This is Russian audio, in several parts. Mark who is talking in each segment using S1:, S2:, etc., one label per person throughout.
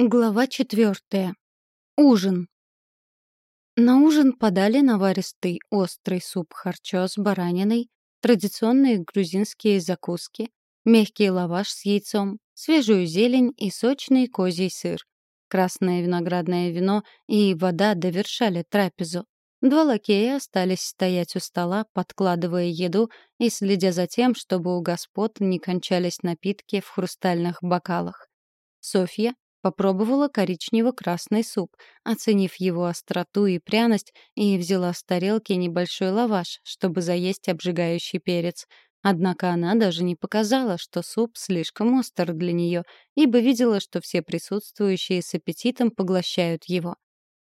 S1: Глава четвертая. Ужин. На ужин подали наваристый острый суп харчо с бараниной, традиционные грузинские закуски, мягкий лаваш с яйцом, свежую зелень и сочный козий сыр. Красное виноградное вино и вода довершали трапезу. Два лакея остались стоять у стола, подкладывая еду и следя за тем, чтобы у господ не кончались напитки в хрустальных бокалах. Софья, Попробовала коричнево-красный суп, оценив его остроту и пряность, и взяла с тарелки небольшой лаваш, чтобы заесть обжигающий перец. Однако она даже не показала, что суп слишком остр для нее, ибо видела, что все присутствующие с аппетитом поглощают его.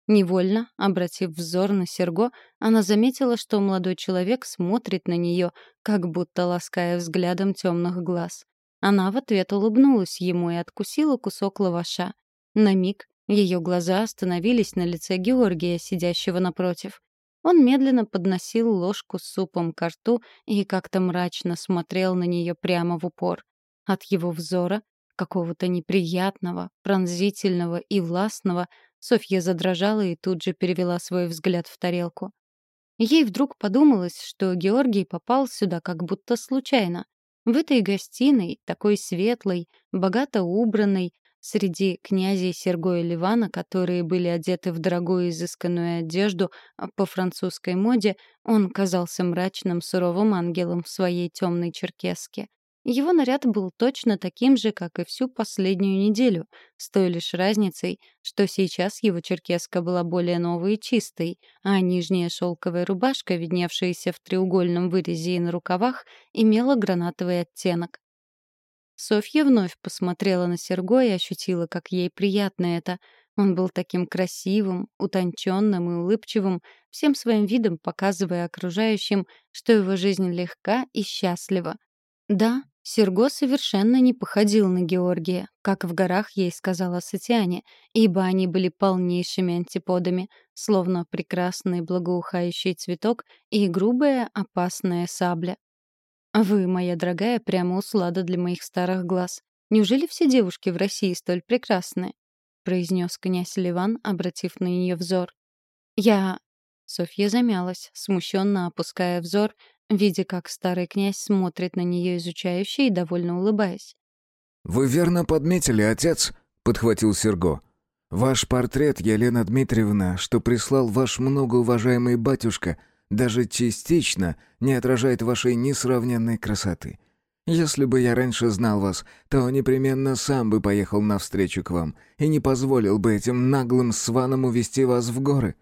S1: Невольно, обратив взор на Серго, она заметила, что молодой человек смотрит на нее, как будто лаская взглядом темных глаз. Она в ответ улыбнулась ему и откусила кусок лаваша. На миг ее глаза остановились на лице Георгия, сидящего напротив. Он медленно подносил ложку с супом к рту и как-то мрачно смотрел на нее прямо в упор. От его взора, какого-то неприятного, пронзительного и властного, Софья задрожала и тут же перевела свой взгляд в тарелку. Ей вдруг подумалось, что Георгий попал сюда как будто случайно. В этой гостиной, такой светлой, богато убранной, среди князей Серго и Ливана, которые были одеты в дорогую изысканную одежду а, по французской моде, он казался мрачным, суровым ангелом в своей темной черкеске. Его наряд был точно таким же, как и всю последнюю неделю, с той лишь разницей, что сейчас его черкеска была более новой и чистой, а нижняя шелковая рубашка, видневшаяся в треугольном вырезе и на рукавах, имела гранатовый оттенок. Софья вновь посмотрела на Серго и ощутила, как ей приятно это. Он был таким красивым, утонченным и улыбчивым, всем своим видом показывая окружающим, что его жизнь легка и счастлива. Да, Серго совершенно не походил на Георгия, как в горах ей сказала Сатиане, ибо они были полнейшими антиподами, словно прекрасный благоухающий цветок и грубая опасная сабля. «Вы, моя дорогая, прямо услада для моих старых глаз. Неужели все девушки в России столь прекрасны?» — произнес князь Ливан, обратив на нее взор. «Я...» Софья замялась, смущенно опуская взор, видя, как старый князь смотрит на нее изучающе и довольно улыбаясь.
S2: «Вы верно подметили, отец», — подхватил Серго. «Ваш портрет, Елена Дмитриевна, что прислал ваш многоуважаемый батюшка, даже частично не отражает вашей несравненной красоты. Если бы я раньше знал вас, то непременно сам бы поехал навстречу к вам и не позволил бы этим наглым сванам увести вас в горы».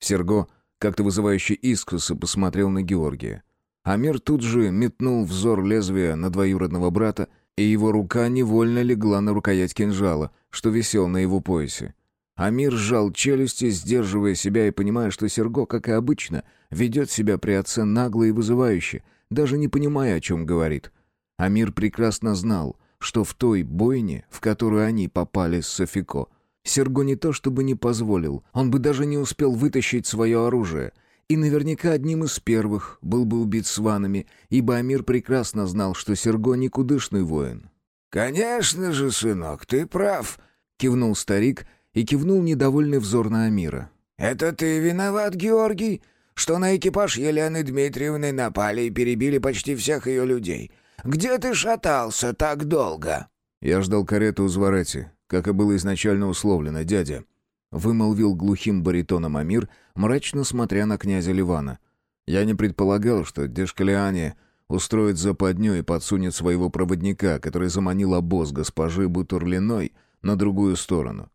S2: Серго как-то вызывающе искоса посмотрел на Георгия. Амир тут же метнул взор лезвия на двоюродного брата, и его рука невольно легла на рукоять кинжала, что висел на его поясе. Амир сжал челюсти, сдерживая себя и понимая, что Серго, как и обычно, ведет себя при отце нагло и вызывающе, даже не понимая, о чем говорит. Амир прекрасно знал, что в той бойне, в которую они попали с Софико, Серго не то чтобы не позволил, он бы даже не успел вытащить свое оружие — и наверняка одним из первых был бы убит сванами, ибо Амир прекрасно знал, что Серго никудышный воин.
S3: «Конечно же, сынок, ты прав», — кивнул старик
S2: и кивнул недовольный взор на Амира.
S3: «Это ты виноват, Георгий, что на экипаж Елены Дмитриевны напали и перебили почти всех ее людей. Где ты шатался так долго?»
S2: «Я ждал карету у Зварати, как и было изначально условлено, дядя», — вымолвил глухим баритоном Амир, мрачно смотря на князя Ливана. «Я не предполагал, что Дешкалиане устроит западню и подсунет своего проводника, который заманил обоз госпожи Бутурлиной на другую сторону.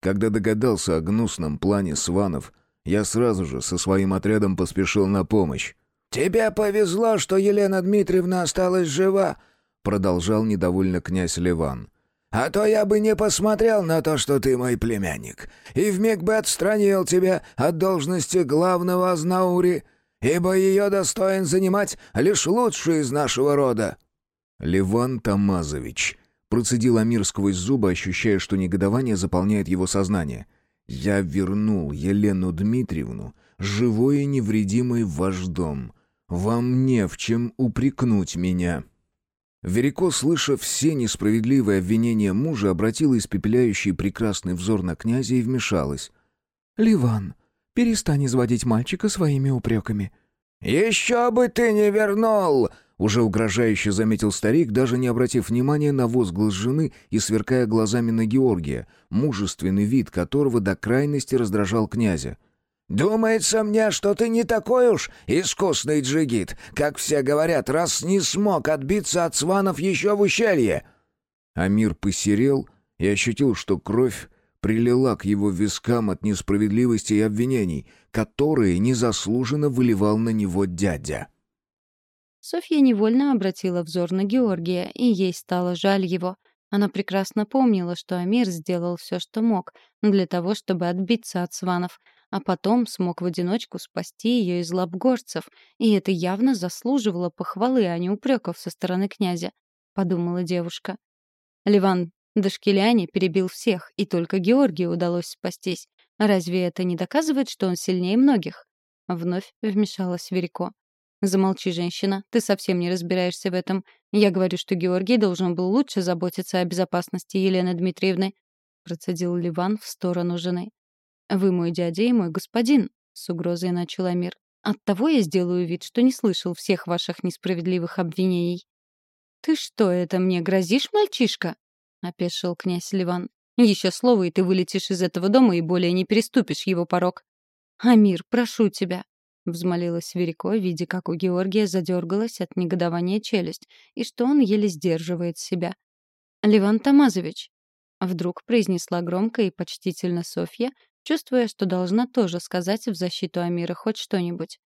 S2: Когда догадался о гнусном плане сванов, я сразу же со своим отрядом поспешил на помощь.
S3: «Тебе повезло, что Елена Дмитриевна осталась жива», — продолжал недовольно князь Ливан. А то я бы не посмотрел на то, что ты мой племянник, и вмиг бы отстранил тебя от должности главного Азнаури, ибо ее достоин занимать лишь лучший из нашего рода».
S2: «Леван Тамазович», — процедил Амир сквозь зубы, ощущая, что негодование заполняет его сознание. «Я вернул Елену Дмитриевну, живой и невредимой в ваш дом. Вам не в чем упрекнуть меня». Верико, слыша все несправедливые обвинения мужа, обратила испепеляющий прекрасный взор на князя и вмешалась.
S4: «Ливан, перестань изводить мальчика своими упреками».
S3: «Еще бы ты не вернул!»
S2: Уже угрожающе заметил старик, даже не обратив внимания на возглас жены и сверкая глазами на Георгия, мужественный вид которого до крайности раздражал князя.
S3: «Думается мне, что ты не такой уж искусный джигит, как все говорят, раз не смог отбиться от сванов еще в ущелье!»
S2: Амир посерел и ощутил, что кровь прилила к его вискам от несправедливости и обвинений, которые незаслуженно выливал на него дядя.
S1: Софья невольно обратила взор на Георгия, и ей стало жаль его. Она прекрасно помнила, что Амир сделал все, что мог, для того, чтобы отбиться от сванов, а потом смог в одиночку спасти ее из лап горцев, и это явно заслуживало похвалы, а не упреков со стороны князя, — подумала девушка. Ливан Дашкеляне перебил всех, и только Георгию удалось спастись. Разве это не доказывает, что он сильнее многих? Вновь вмешалась Верико. «Замолчи, женщина, ты совсем не разбираешься в этом. Я говорю, что Георгий должен был лучше заботиться о безопасности Елены Дмитриевны», процедил Ливан в сторону жены. «Вы мой дядя и мой господин», — с угрозой начал Амир. «Оттого я сделаю вид, что не слышал всех ваших несправедливых обвинений». «Ты что, это мне грозишь, мальчишка?» — опешил князь Ливан. «Еще слово, и ты вылетишь из этого дома и более не переступишь его порог». «Амир, прошу тебя», Взмолилась Верико, видя, как у Георгия задергалась от негодования челюсть, и что он еле сдерживает себя. «Леван Тамазович!» Вдруг произнесла громко и почтительно Софья, чувствуя, что должна тоже сказать в защиту Амира хоть что-нибудь.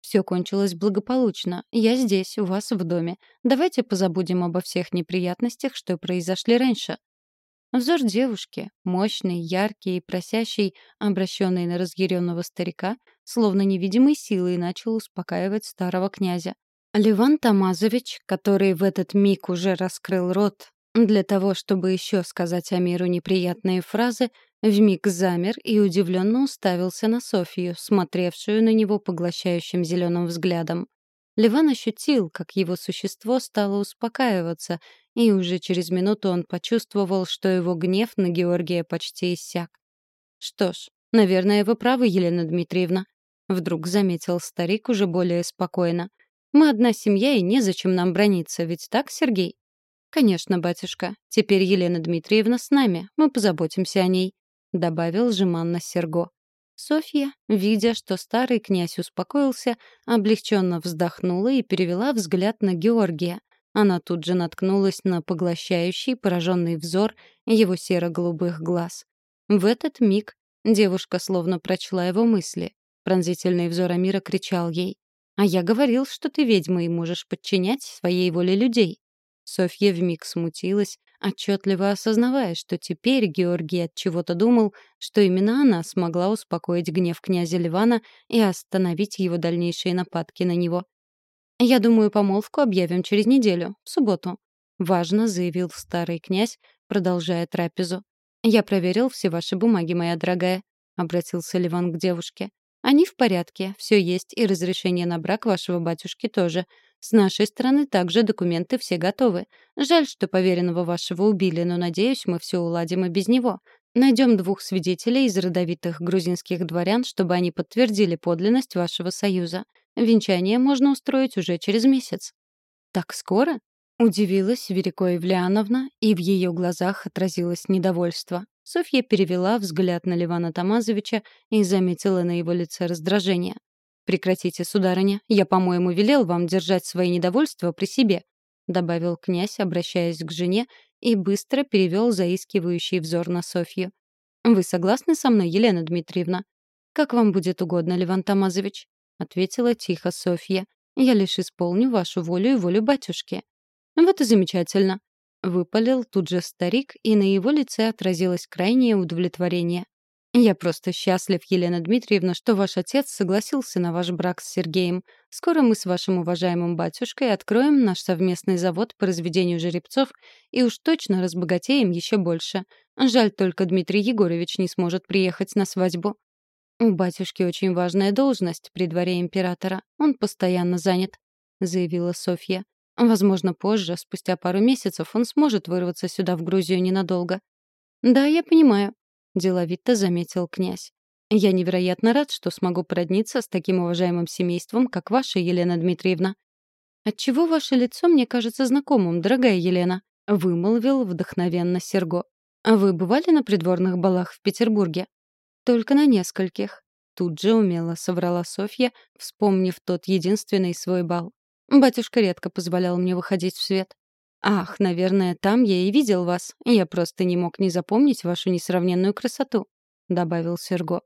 S1: «Все кончилось благополучно. Я здесь, у вас в доме. Давайте позабудем обо всех неприятностях, что произошли раньше». Взор девушки, мощный, яркий и просящий, обращенный на разъяренного старика, словно невидимой силой начал успокаивать старого князя. Леван Тамазович, который в этот миг уже раскрыл рот для того, чтобы еще сказать Амиру неприятные фразы, вмиг замер и удивленно уставился на Софию, смотревшую на него поглощающим зеленым взглядом. Ливан ощутил, как его существо стало успокаиваться, и уже через минуту он почувствовал, что его гнев на Георгия почти иссяк. «Что ж, наверное, вы правы, Елена Дмитриевна», — вдруг заметил старик уже более спокойно. «Мы одна семья, и незачем нам брониться, ведь так, Сергей?» «Конечно, батюшка. Теперь Елена Дмитриевна с нами. Мы позаботимся о ней», — добавил жеманно Серго. Софья, видя, что старый князь успокоился, облегченно вздохнула и перевела взгляд на Георгия. Она тут же наткнулась на поглощающий, пораженный взор его серо-голубых глаз. В этот миг девушка словно прочла его мысли. Пронзительный взор Амира кричал ей. «А я говорил, что ты ведьма и можешь подчинять своей воле людей». Софья вмиг смутилась, отчетливо осознавая, что теперь Георгий от чего-то думал, что именно она смогла успокоить гнев князя Ливана и остановить его дальнейшие нападки на него. «Я думаю, помолвку объявим через неделю, в субботу», — важно заявил старый князь, продолжая трапезу. «Я проверил все ваши бумаги, моя дорогая», — обратился Ливан к девушке. Они в порядке, все есть, и разрешение на брак вашего батюшки тоже. С нашей стороны также документы все готовы. Жаль, что поверенного вашего убили, но, надеюсь, мы все уладим и без него. Найдем двух свидетелей из родовитых грузинских дворян, чтобы они подтвердили подлинность вашего союза. Венчание можно устроить уже через месяц». «Так скоро?» — удивилась Верико Евлеановна, и в ее глазах отразилось недовольство. Софья перевела взгляд на Ливана Тамазовича и заметила на его лице раздражение. «Прекратите, сударыня. Я, по-моему, велел вам держать свои недовольства при себе», добавил князь, обращаясь к жене, и быстро перевел заискивающий взор на Софью. «Вы согласны со мной, Елена Дмитриевна?» «Как вам будет угодно, Ливан Тамазович», — ответила тихо Софья. «Я лишь исполню вашу волю и волю батюшки». «Вот и замечательно», Выпалил тут же старик, и на его лице отразилось крайнее удовлетворение. «Я просто счастлив, Елена Дмитриевна, что ваш отец согласился на ваш брак с Сергеем. Скоро мы с вашим уважаемым батюшкой откроем наш совместный завод по разведению жеребцов и уж точно разбогатеем еще больше. Жаль только Дмитрий Егорович не сможет приехать на свадьбу». «У батюшки очень важная должность при дворе императора. Он постоянно занят», — заявила Софья. Возможно, позже, спустя пару месяцев, он сможет вырваться сюда, в Грузию, ненадолго. «Да, я понимаю», — деловито заметил князь. «Я невероятно рад, что смогу породниться с таким уважаемым семейством, как ваша, Елена Дмитриевна». «Отчего ваше лицо мне кажется знакомым, дорогая Елена?» — вымолвил вдохновенно Серго. «Вы бывали на придворных балах в Петербурге?» «Только на нескольких», — тут же умело соврала Софья, вспомнив тот единственный свой бал. «Батюшка редко позволял мне выходить в свет. «Ах, наверное, там я и видел вас. Я просто не мог не запомнить вашу несравненную красоту», — добавил Серго.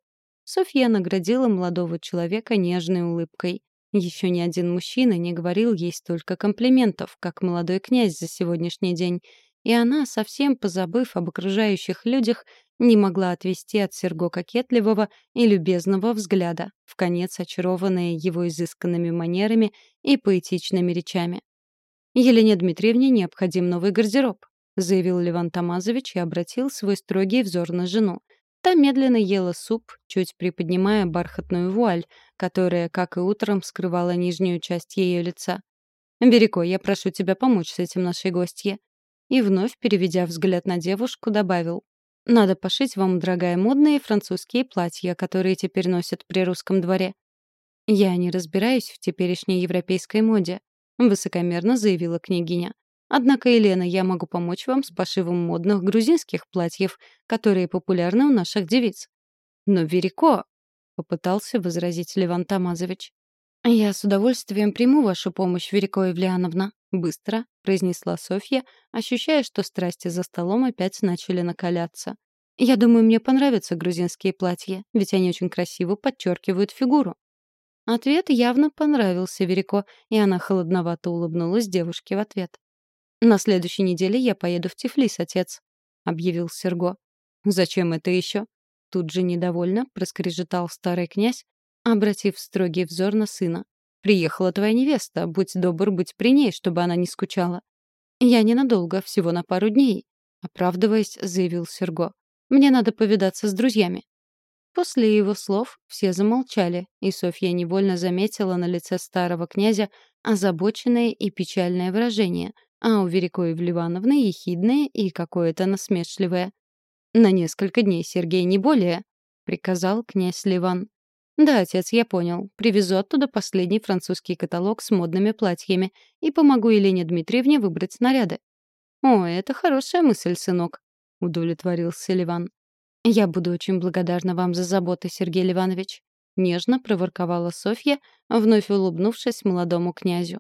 S1: Софья наградила молодого человека нежной улыбкой. Еще ни один мужчина не говорил ей столько комплиментов, как молодой князь за сегодняшний день, и она, совсем позабыв об окружающих людях, не могла отвести от Серго кокетливого и любезного взгляда, в конец очарованная его изысканными манерами и поэтичными речами. «Елене Дмитриевне необходим новый гардероб», — заявил Леван Тамазович и обратил свой строгий взор на жену. Та медленно ела суп, чуть приподнимая бархатную вуаль, которая, как и утром, скрывала нижнюю часть ее лица. «Береко, я прошу тебя помочь с этим нашей гостье». И вновь, переведя взгляд на девушку, добавил. «Надо пошить вам, дорогая, модные французские платья, которые теперь носят при русском дворе». Я не разбираюсь в теперешней европейской моде, — высокомерно заявила княгиня. «Однако, Елена, я могу помочь вам с пошивом модных грузинских платьев, которые популярны у наших девиц». «Но Верико!» — попытался возразить Леван Тамазович. «Я с удовольствием приму вашу помощь, Верико Евлеановна», — быстро произнесла Софья, ощущая, что страсти за столом опять начали накаляться. «Я думаю, мне понравятся грузинские платья, ведь они очень красиво подчеркивают фигуру». Ответ явно понравился Верико, и она холодновато улыбнулась девушке в ответ. «На следующей неделе я поеду в Тифлис, отец», — объявил Серго. «Зачем это еще?» Тут же недовольно проскрежетал старый князь, обратив строгий взор на сына. «Приехала твоя невеста, будь добр быть при ней, чтобы она не скучала». «Я ненадолго, всего на пару дней», — оправдываясь, заявил Серго. «Мне надо повидаться с друзьями». После его слов все замолчали, и Софья невольно заметила на лице старого князя озабоченное и печальное выражение, а у Верикоев Ливановны ехидное и какое-то насмешливое. «На несколько дней, Сергей, не более», — приказал князь Ливан. «Да, отец, я понял. Привезу оттуда последний французский каталог с модными платьями и помогу Елене Дмитриевне выбрать наряды». «О, это хорошая мысль, сынок», — удовлетворился Ливан. «Я буду очень благодарна вам за заботу, Сергей Иванович», — нежно проворковала Софья, вновь улыбнувшись молодому князю.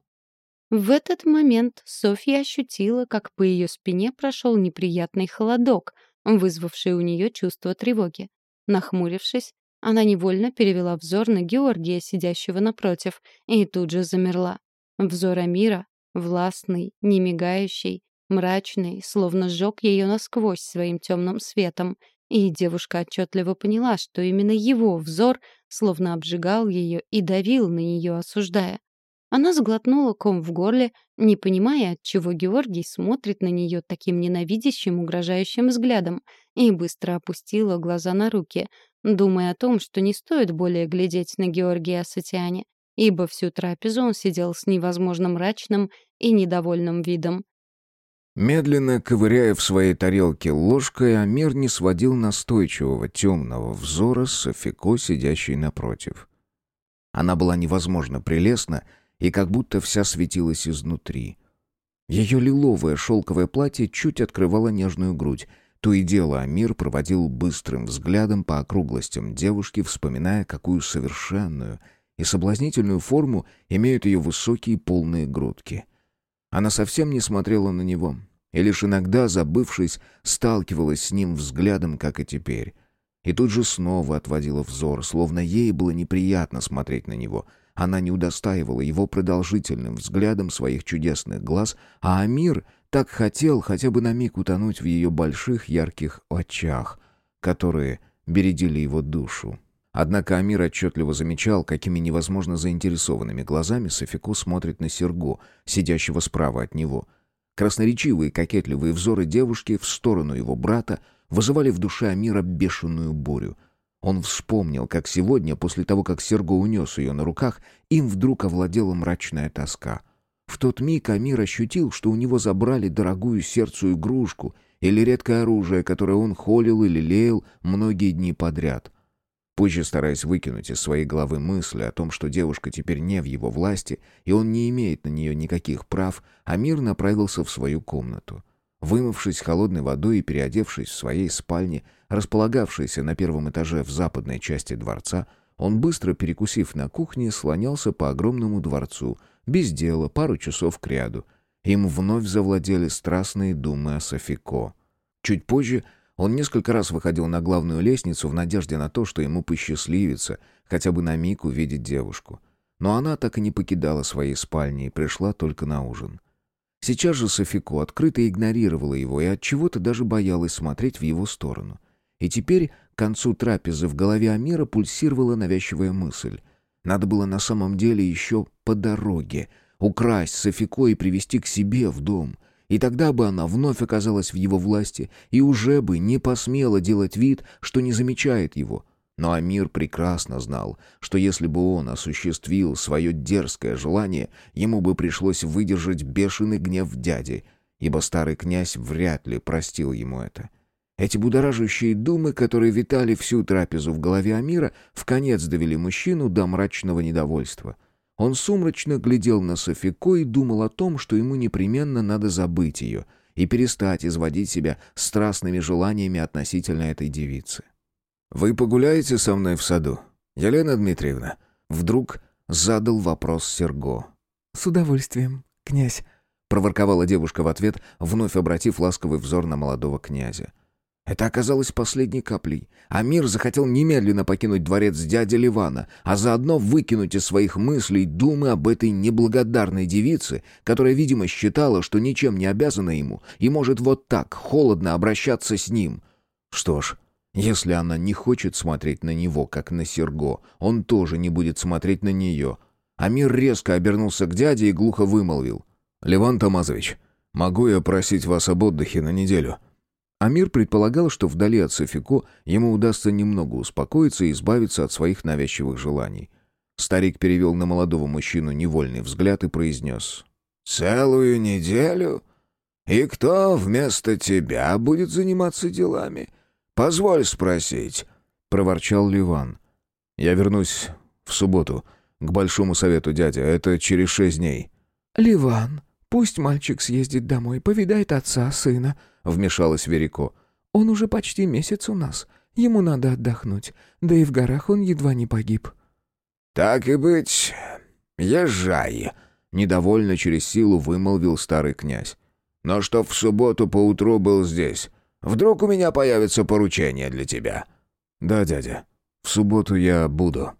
S1: В этот момент Софья ощутила, как по ее спине прошел неприятный холодок, вызвавший у нее чувство тревоги. Нахмурившись, она невольно перевела взор на Георгия, сидящего напротив, и тут же замерла. Взор Амира, властный, немигающий, мрачный, словно сжег ее насквозь своим темным светом, и девушка отчетливо поняла, что именно его взор словно обжигал ее и давил на нее, осуждая. Она сглотнула ком в горле, не понимая, отчего Георгий смотрит на нее таким ненавидящим, угрожающим взглядом, и быстро опустила глаза на руки, думая о том, что не стоит более глядеть на Георгия Асатиане, ибо всю трапезу он сидел с невозможно мрачным и недовольным видом.
S2: Медленно ковыряя в своей тарелке ложкой, Амир не сводил настойчивого темного взора с Софико, сидящей напротив. Она была невозможно прелестна и как будто вся светилась изнутри. Ее лиловое шелковое платье чуть открывало нежную грудь. То и дело Амир проводил быстрым взглядом по округлостям девушки, вспоминая, какую совершенную и соблазнительную форму имеют ее высокие полные грудки — она совсем не смотрела на него, и лишь иногда, забывшись, сталкивалась с ним взглядом, как и теперь. И тут же снова отводила взор, словно ей было неприятно смотреть на него. Она не удостаивала его продолжительным взглядом своих чудесных глаз, а Амир так хотел хотя бы на миг утонуть в ее больших ярких очах, которые бередили его душу. Однако Амир отчетливо замечал, какими невозможно заинтересованными глазами Софико смотрит на Серго, сидящего справа от него. Красноречивые кокетливые взоры девушки в сторону его брата вызывали в душе Амира бешеную бурю. Он вспомнил, как сегодня, после того, как Серго унес ее на руках, им вдруг овладела мрачная тоска. В тот миг Амир ощутил, что у него забрали дорогую сердцу игрушку или редкое оружие, которое он холил или лелеял многие дни подряд. Позже, стараясь выкинуть из своей головы мысли о том, что девушка теперь не в его власти, и он не имеет на нее никаких прав, Амир направился в свою комнату. Вымывшись холодной водой и переодевшись в своей спальне, располагавшейся на первом этаже в западной части дворца, он, быстро перекусив на кухне, слонялся по огромному дворцу, без дела, пару часов к ряду. Им вновь завладели страстные думы о Софико. Чуть позже он несколько раз выходил на главную лестницу в надежде на то, что ему посчастливится хотя бы на миг увидеть девушку. Но она так и не покидала своей спальни и пришла только на ужин. Сейчас же Софико открыто игнорировала его и от чего-то даже боялась смотреть в его сторону. И теперь, к концу трапезы, в голове Амира пульсировала навязчивая мысль. Надо было на самом деле еще по дороге украсть Софико и привести к себе в дом. И тогда бы она вновь оказалась в его власти и уже бы не посмела делать вид, что не замечает его — но Амир прекрасно знал, что если бы он осуществил свое дерзкое желание, ему бы пришлось выдержать бешеный гнев дяди, ибо старый князь вряд ли простил ему это. Эти будоражащие думы, которые витали всю трапезу в голове Амира, в конец довели мужчину до мрачного недовольства. Он сумрачно глядел на Софико и думал о том, что ему непременно надо забыть ее и перестать изводить себя страстными желаниями относительно этой девицы.
S3: «Вы погуляете со мной в саду, Елена Дмитриевна?» Вдруг задал вопрос Серго.
S4: «С удовольствием, князь», —
S3: проворковала девушка в ответ, вновь обратив ласковый взор на молодого князя. Это оказалось последней каплей. Амир захотел немедленно покинуть дворец дяди Ливана, а заодно выкинуть из своих мыслей думы об этой неблагодарной девице, которая, видимо, считала, что ничем не обязана ему и может вот так холодно обращаться с ним. Что ж, если она не хочет смотреть на него, как на Серго, он тоже не будет смотреть на нее. Амир резко обернулся к дяде и глухо вымолвил. «Леван Тамазович, могу я просить вас об отдыхе на неделю?» Амир предполагал, что вдали от Софико ему удастся немного успокоиться и избавиться от своих навязчивых желаний. Старик перевел на молодого мужчину невольный взгляд и произнес. «Целую неделю? И кто вместо тебя будет заниматься делами?» «Позволь спросить», — проворчал Ливан. «Я вернусь в субботу к Большому Совету, дядя. Это через шесть дней».
S4: «Ливан, пусть мальчик съездит домой, повидает отца, сына», — вмешалась Верико. «Он уже почти месяц у нас. Ему надо отдохнуть. Да и в горах он едва не погиб».
S3: «Так и быть, езжай», — недовольно через силу вымолвил старый князь. «Но что в субботу поутру был здесь. Вдруг у меня появится поручение для тебя?» «Да, дядя. В субботу я буду».